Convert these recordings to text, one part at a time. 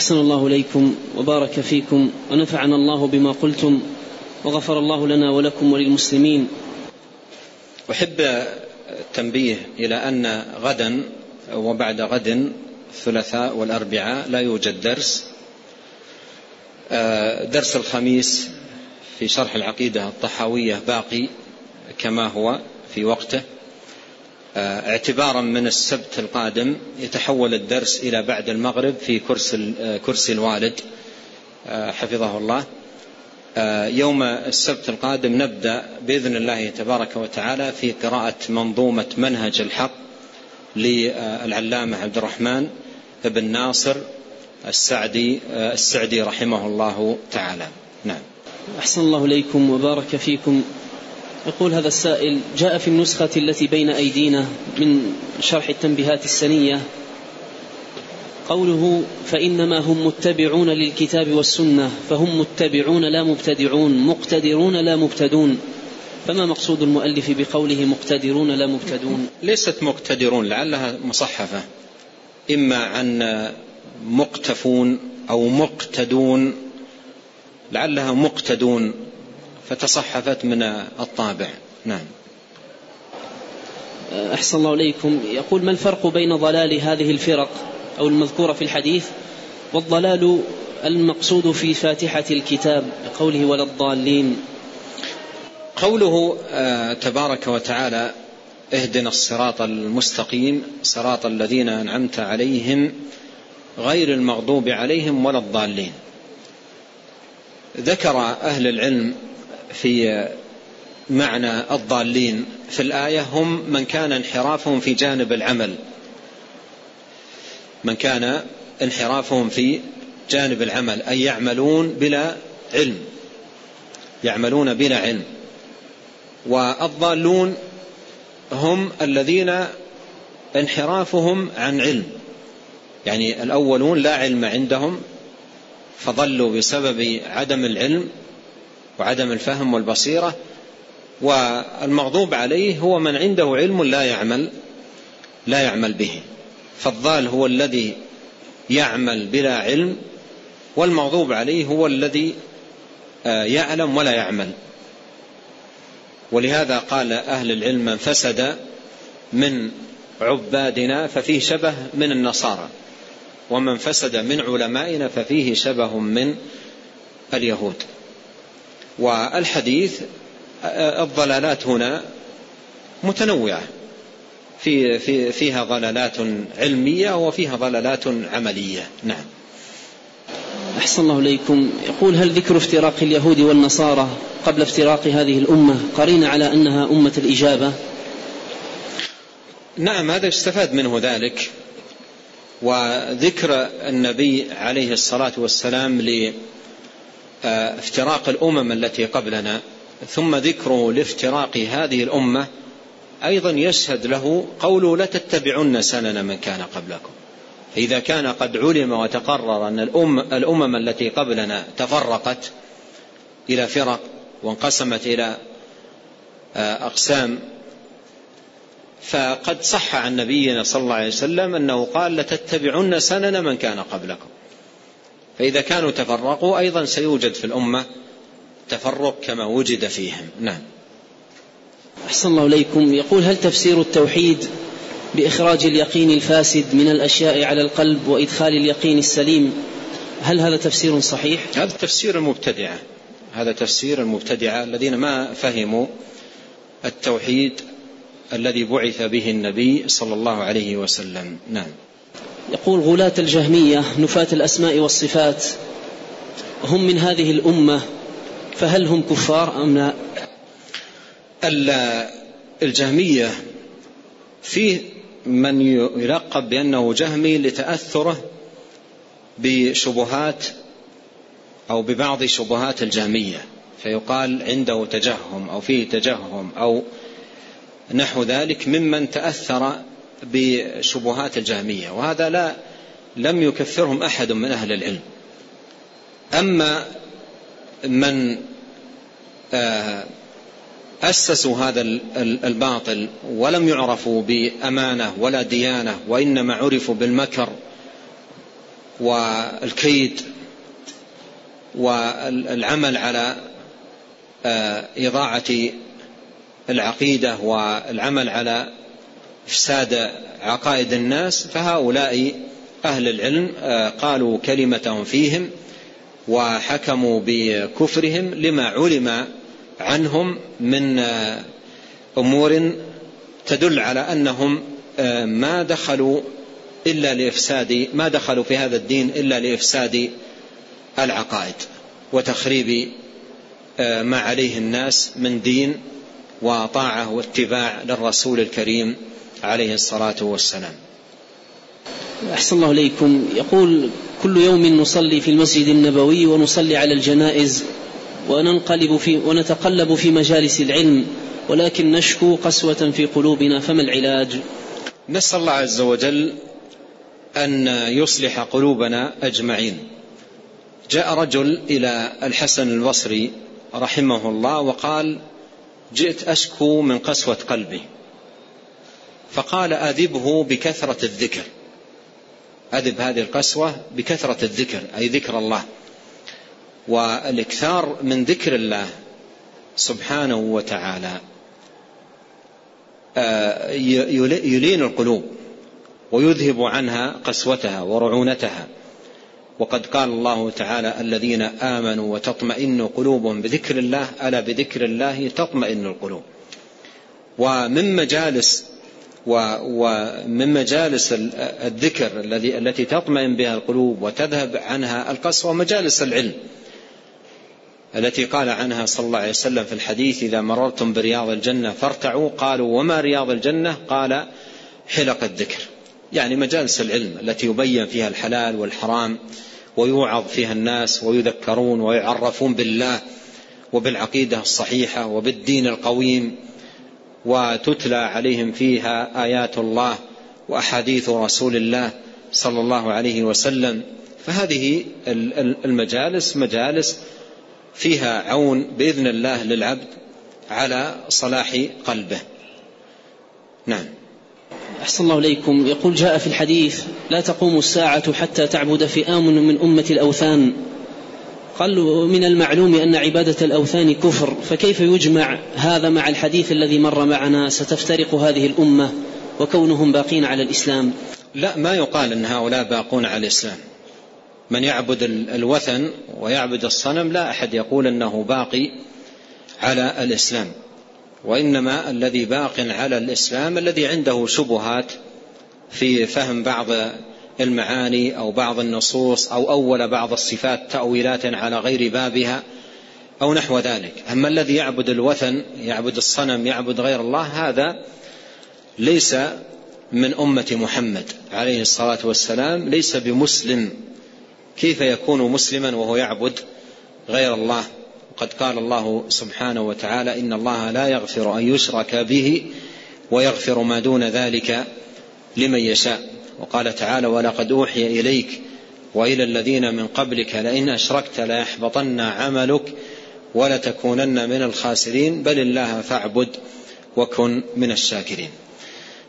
أحسن الله إليكم وبارك فيكم ونفعنا الله بما قلتم وغفر الله لنا ولكم وللمسلمين. أحب التنبيه إلى أن غدا وبعد غد الثلاثاء والأربعاء لا يوجد درس. آه، درس الخميس في شرح العقيدة الطحاوية باقي كما هو في وقته. اعتبارا من السبت القادم يتحول الدرس إلى بعد المغرب في كرسي, آه، كرسي الوالد. حفظه الله. يوم السبت القادم نبدأ بإذن الله تبارك وتعالى في قراءة منظومة منهج الحق للعلامة عبد الرحمن بن ناصر السعدي السعدي رحمه الله تعالى. نعم. أحسن الله إليكم وبارك فيكم. يقول هذا السائل جاء في النسخة التي بين أيدينا من شرح التنبيهات السنية قوله فإنما هم متبعون للكتاب والسنة فهم متبعون لا مبتدعون مقتدرون لا مبتدون. فما مقصود المؤلف بقوله مقتدرون لا مبتدون؟ ليست مقتدرون لعلها مصحفة. إما عن مقتفون أو مقتدون لعلها مقتدون. فتصحفت من الطابع. نعم. أحسن الله إليكم. يقول ما الفرق بين ضلال هذه الفرق أو المذكورة في الحديث والضلال المقصود في فاتحة الكتاب قوله ولا الضالين؟ قوله آه، تبارك وتعالى اهدنا الصراط المستقيم صراط الذين أنعمت عليهم غير المغضوب عليهم ولا الضالين. ذكر أهل العلم في معنى الضالين في الآية هم من كان انحرافهم في جانب العمل. من كان انحرافهم في جانب العمل أي يعملون بلا علم. يعملون بلا علم. والضالون هم الذين انحرافهم عن علم. يعني الأولون لا علم عندهم فضلوا بسبب عدم العلم وعدم الفهم والبصيرة والمغضوب عليه هو من عنده علم لا يعمل لا يعمل به. فالضال هو الذي يعمل بلا علم والمغضوب عليه هو الذي آه، يعلم ولا يعمل. ولهذا قال أهل العلم من فسد من عبادنا ففيه شبه من النصارى ومن فسد من علمائنا ففيه شبه من اليهود. والحديث الضلالات هنا متنوعة. في في فيها ضلالات علمية وفيها ضلالات عملية. نعم. أحسن الله إليكم. يقول هل ذكر افتراق اليهود والنصارى قبل افتراق هذه الأمة قرين على أنها أمة الإجابة؟ نعم هذا استفاد منه ذلك. وذكر النبي عليه الصلاة والسلام لافتراق الأمم التي قبلنا ثم ذكره لافتراق هذه الأمة أيضا يشهد له قوله لتتبعن سنن من كان قبلكم. إذا كان قد علم وتقرر أن الأم الأمم التي قبلنا تفرقت إلى فرق وانقسمت إلى آه، أقسام فقد صح عن نبينا صلى الله عليه وسلم أنه قال لتتبعن سنن من كان قبلكم. فإذا كانوا تفرقوا أيضا سيوجد في الأمة تفرق كما وجد فيهم. نعم. أحسن الله إليكم. يقول هل تفسير التوحيد بإخراج اليقين الفاسد من الأشياء على القلب وإدخال اليقين السليم هل هذا تفسير صحيح؟ هذا تفسير المبتدعة هذا تفسير المبتدعة الذين ما فهموا التوحيد الذي بعث به النبي صلى الله عليه وسلم. نعم. يقول غلاة الجهمية نفاة الأسماء والصفات هم من هذه الأمة فهل هم كفار أم لا؟ الجهمية فيه من يلقب بأنه جهمي لتأثره بشبهات أو ببعض شبهات الجهمية فيقال عنده تجهم أو فيه تجهم أو نحو ذلك ممن تأثر بشبهات الجهمية وهذا لا لم يكفرهم أحد من أهل العلم. أما من آه، أسسوا هذا الباطل ولم يعرفوا بأمانة ولا ديانة وإنما عرفوا بالمكر والكيد والعمل على آه، إضاعة العقيدة والعمل على إفساد عقائد الناس فهؤلاء أهل العلم آه، قالوا كلمتهم فيهم وحكموا بكفرهم لما علم عنهم من آه، أمور تدل على أنهم ما دخلوا إلا لإفساد ما دخلوا في هذا الدين إلا لإفساد العقائد وتخريب آه، ما عليه الناس من دين وطاعة واتباع للرسول الكريم عليه الصلاة والسلام. أحسن الله إليكم. يقول كل يوم نصلي في المسجد النبوي ونصلي على الجنائز وننقلب في ونتقلب في مجالس العلم ولكن نشكو قسوة في قلوبنا فما العلاج؟ نسأل الله عز وجل أن يصلح قلوبنا أجمعين. جاء رجل إلى الحسن البصري رحمه الله وقال جئت أشكو من قسوة قلبي. فقال أذبه بكثرة الذكر. أذب هذه القسوة بكثرة الذكر أي ذكر الله. والإكثار من ذكر الله سبحانه وتعالى. آه، يلين القلوب ويذهب عنها قسوتها ورعونتها. وقد قال الله تعالى الذين آمنوا وتطمئن قلوبهم بذكر الله ألا بذكر الله تطمئن القلوب. ومن مجالس ومن مجالس الذكر الذي التي تطمئن بها القلوب وتذهب عنها القسوة مجالس العلم. التي قال عنها صلى الله عليه وسلم في الحديث إذا مررتم برياض الجنة فارتعوا. قالوا وما رياض الجنة؟ قال حلق الذكر. يعني مجالس العلم التي يبين فيها الحلال والحرام ويوعظ فيها الناس ويذكرون ويعرفون بالله وبالعقيدة الصحيحة وبالدين القويم. وتتلى عليهم فيها آيات الله وأحاديث رسول الله صلى الله عليه وسلم. فهذه المجالس مجالس فيها عون بإذن الله للعبد على صلاح قلبه. نعم. أحسن الله إليكم. يقول جاء في الحديث لا تقوم الساعة حتى تعبد فئام من أمة الأوثان. قال من المعلوم أن عبادة الأوثان كفر فكيف يجمع هذا مع الحديث الذي مر معنا؟ ستفترق هذه الأمة وكونهم باقين على الإسلام. لا ما يقال أن هؤلاء باقون على الإسلام. من يعبد الوثن ويعبد الصنم لا أحد يقول أنه باقي على الإسلام. وإنما الذي باق على الإسلام الذي عنده شبهات في فهم بعض المعاني أو بعض النصوص أو أول بعض الصفات تأويلات على غير بابها أو نحو ذلك. أما الذي يعبد الوثن يعبد الصنم يعبد غير الله هذا ليس من أمة محمد عليه الصلاة والسلام ليس بمسلم. كيف يكون مسلما وهو يعبد غير الله؟ قد قال الله سبحانه وتعالى إن الله لا يغفر أن يشرك به ويغفر ما دون ذلك لمن يشاء. وقال تعالى ولقد أوحي إليك وإلى الذين من قبلك لئن أشركت ليحبطن عملك ولتكونن من الخاسرين بل الله فاعبد وكن من الشاكرين.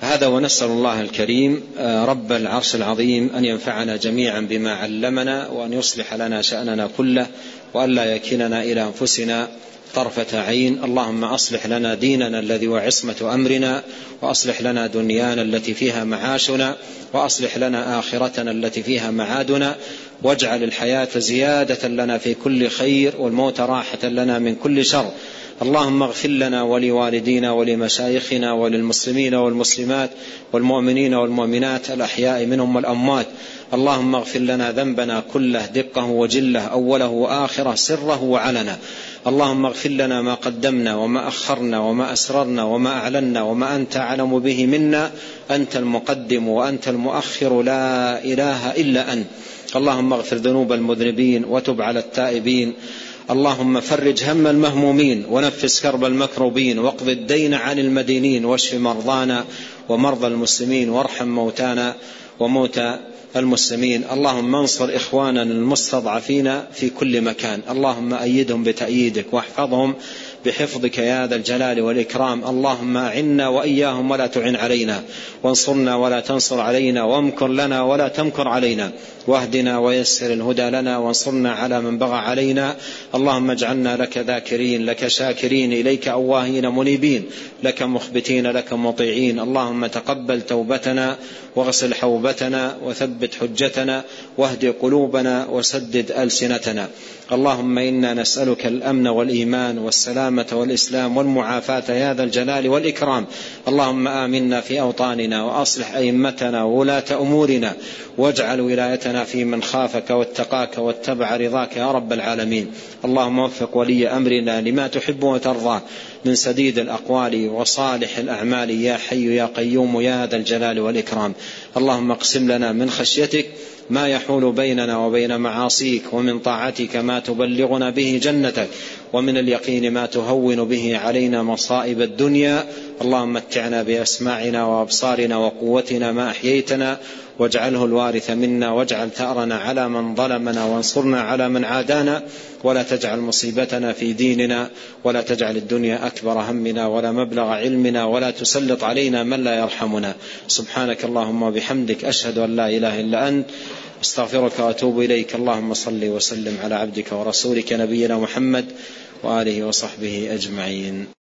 هذا ونسأل الله الكريم آه، رب العرش العظيم أن ينفعنا جميعا بما علمنا وأن يصلح لنا شأننا كله وأن لا يكلنا إلى أنفسنا طرفة عين. اللهم أصلح لنا ديننا الذي هو عصمة أمرنا وأصلح لنا دنيانا التي فيها معاشنا وأصلح لنا آخرتنا التي فيها معادنا واجعل الحياة زيادة لنا في كل خير والموت راحة لنا من كل شر. اللهم اغفر لنا ولوالدينا ولمشايخنا وللمسلمين والمسلمات والمؤمنين والمؤمنات الأحياء منهم والأموات. اللهم اغفر لنا ذنبنا كله دقه وجله أوله وآخره سره وعلنا اللهم اغفر لنا ما قدمنا وما أخرنا وما أسررنا وما أعلنا وما أنت أعلم به منا. أنت المقدم وأنت المؤخر. لا إله إلا أنت. اللهم اغفر ذنوب المذنبين وتب على التائبين. اللهم فرج هم المهمومين ونفس كرب المكروبين. واقض الدين عن المدينين واشف مرضانا ومرضى المسلمين وارحم موتانا. وموتى المسلمين. اللهم انصر إخواننا المستضعفين في كل مكان. اللهم أيدهم بتأييدك واحفظهم بحفظك يا ذا الجلال والإكرام. اللهم أعنا وإياهم ولا تعن علينا. وانصرنا ولا تنصر علينا. وامكر لنا ولا تمكر علينا. واهدنا ويسر الهدى لنا. وانصرنا على من بغى علينا. اللهم اجعلنا لك ذاكرين لك شاكرين إليك أواهين منيبين لك مخبتين لك مطيعين. اللهم تقبل توبتنا واغسل حوبتنا وثبت حجتنا واهد قلوبنا وسدد ألسنتنا. اللهم إنا نسألك الأمن والإيمان والسلامة والإسلام والمعافاة يا ذا الجلال والإكرام. اللهم آمنا في أوطاننا وأصلح أئمتنا وولاة أمورنا. واجعل ولايتنا في من خافك واتقاك واتبع رضاك يا رب العالمين. اللهم وفق ولي أمرنا لما تحب وترضى. من سديد الأقوال وصالح الأعمال يا حي يا قيوم يا ذا الجلال والإكرام. اللهم اقسم لنا من خشيتك ما يحول بيننا وبين معاصيك ومن طاعتك ما تبلغنا به جنتك. ومن اليقين ما تهون به علينا مصائب الدنيا. اللهم متعنا بأسماعنا وأبصارنا وقوتنا ما أحييتنا. واجعله الوارث منا. واجعل ثأرنا على من ظلمنا. وانصرنا على من عادانا. ولا تجعل مصيبتنا في ديننا. ولا تجعل الدنيا أكبر همنا. ولا مبلغ علمنا. ولا تسلط علينا من لا يرحمنا. سبحانك اللهم وبحمدك. أشهد أن لا إله إلا أنت. أستغفرك وأتوب إليك. اللهم صل وسلم على عبدك ورسولك نبينا محمد وآله وصحبه أجمعين.